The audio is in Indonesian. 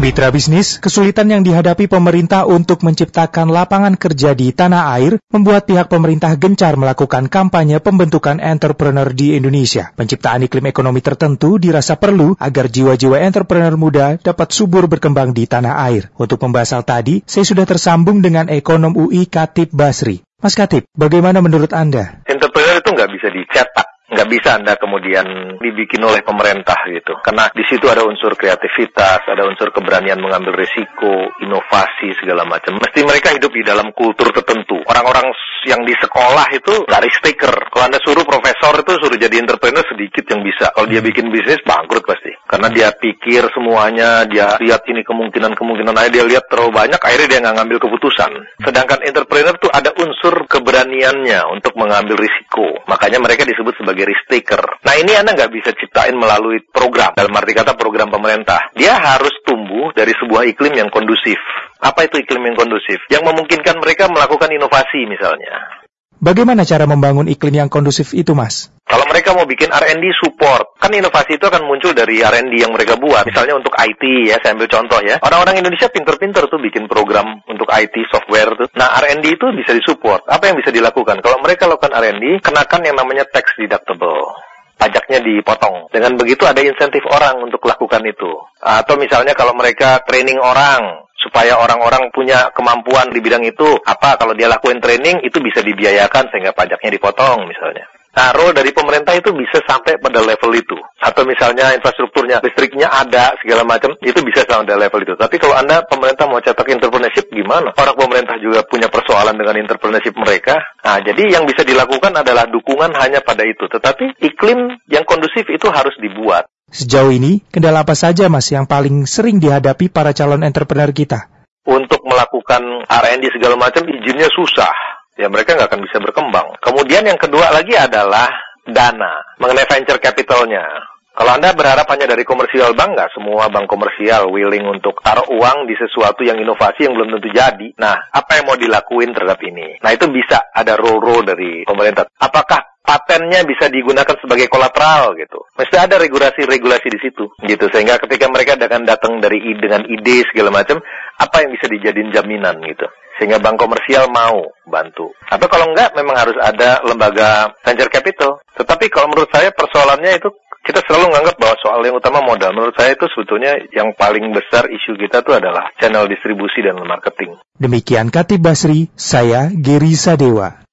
Mitra bisnis, kesulitan yang dihadapi pemerintah untuk menciptakan lapangan kerja di tanah air membuat pihak pemerintah gencar melakukan kampanye pembentukan entrepreneur di Indonesia. Penciptaan iklim ekonomi tertentu dirasa perlu agar jiwa-jiwa entrepreneur muda dapat subur berkembang di tanah air. Untuk membahas hal tadi, saya sudah tersambung dengan ekonom UI Katib Basri. Mas Katib, bagaimana menurut Anda? Entrepreneur itu nggak bisa dicetak nggak bisa anda kemudian dibikin oleh pemerintah gitu. Karena di situ ada unsur kreativitas ada unsur keberanian mengambil risiko inovasi segala macam. Mesti mereka hidup di dalam kultur tertentu. Orang-orang yang di sekolah itu nggak risk taker kalau anda suruh profesor itu suruh jadi entrepreneur sedikit yang bisa. Kalau dia bikin bisnis bangkrut pasti. Karena dia pikir semuanya dia lihat ini kemungkinan-kemungkinan aja dia lihat terlalu banyak akhirnya dia nggak ngambil keputusan. Sedangkan entrepreneur tuh ada unsur keberaniannya untuk mengambil risiko. Makanya mereka disebut sebagai sebagai risk taker. Nah ini Anda nggak bisa ciptain melalui program, dalam arti kata program pemerintah. Dia harus tumbuh dari sebuah iklim yang kondusif. Apa itu iklim yang kondusif? Yang memungkinkan mereka melakukan inovasi misalnya. Bagaimana cara membangun iklim yang kondusif itu, Mas? Kalau mereka mau bikin R&D support, kan inovasi itu akan muncul dari R&D yang mereka buat. Misalnya untuk IT ya, saya ambil contoh ya. Orang-orang Indonesia pinter-pinter tuh bikin program untuk IT software tuh. Nah, R&D itu bisa disupport. Apa yang bisa dilakukan? Kalau mereka lakukan R&D, kenakan yang namanya tax deductible pajaknya dipotong. Dengan begitu ada insentif orang untuk lakukan itu. Atau misalnya kalau mereka training orang, supaya orang-orang punya kemampuan di bidang itu apa kalau dia lakuin training itu bisa dibiayakan sehingga pajaknya dipotong misalnya. Nah, role dari pemerintah itu bisa sampai pada level itu. Atau misalnya infrastrukturnya, listriknya ada, segala macam, itu bisa sampai pada level itu. Tapi kalau Anda pemerintah mau cetak entrepreneurship, gimana? Orang pemerintah juga punya persoalan dengan entrepreneurship mereka. Nah, jadi yang bisa dilakukan adalah dukungan hanya pada itu. Tetapi iklim yang kondusif itu harus dibuat. Sejauh ini, kendala apa saja Mas yang paling sering dihadapi para calon entrepreneur kita? Untuk melakukan R&D segala macam izinnya susah. Ya mereka nggak akan bisa berkembang. Kemudian yang kedua lagi adalah dana. Mengenai venture capitalnya. Kalau Anda berharap hanya dari komersial bank, nggak semua bank komersial willing untuk taruh uang di sesuatu yang inovasi yang belum tentu jadi. Nah, apa yang mau dilakuin terhadap ini? Nah, itu bisa ada role-role dari pemerintah. Apakah patennya bisa digunakan sebagai kolateral gitu. Mesti ada regulasi-regulasi di situ gitu sehingga ketika mereka akan datang dari ide dengan ide segala macam apa yang bisa dijadiin jaminan gitu sehingga bank komersial mau bantu. Atau kalau enggak memang harus ada lembaga venture capital. Tetapi kalau menurut saya persoalannya itu kita selalu menganggap bahwa soal yang utama modal. Menurut saya itu sebetulnya yang paling besar isu kita itu adalah channel distribusi dan marketing. Demikian Katib Basri, saya Geri Sadewa.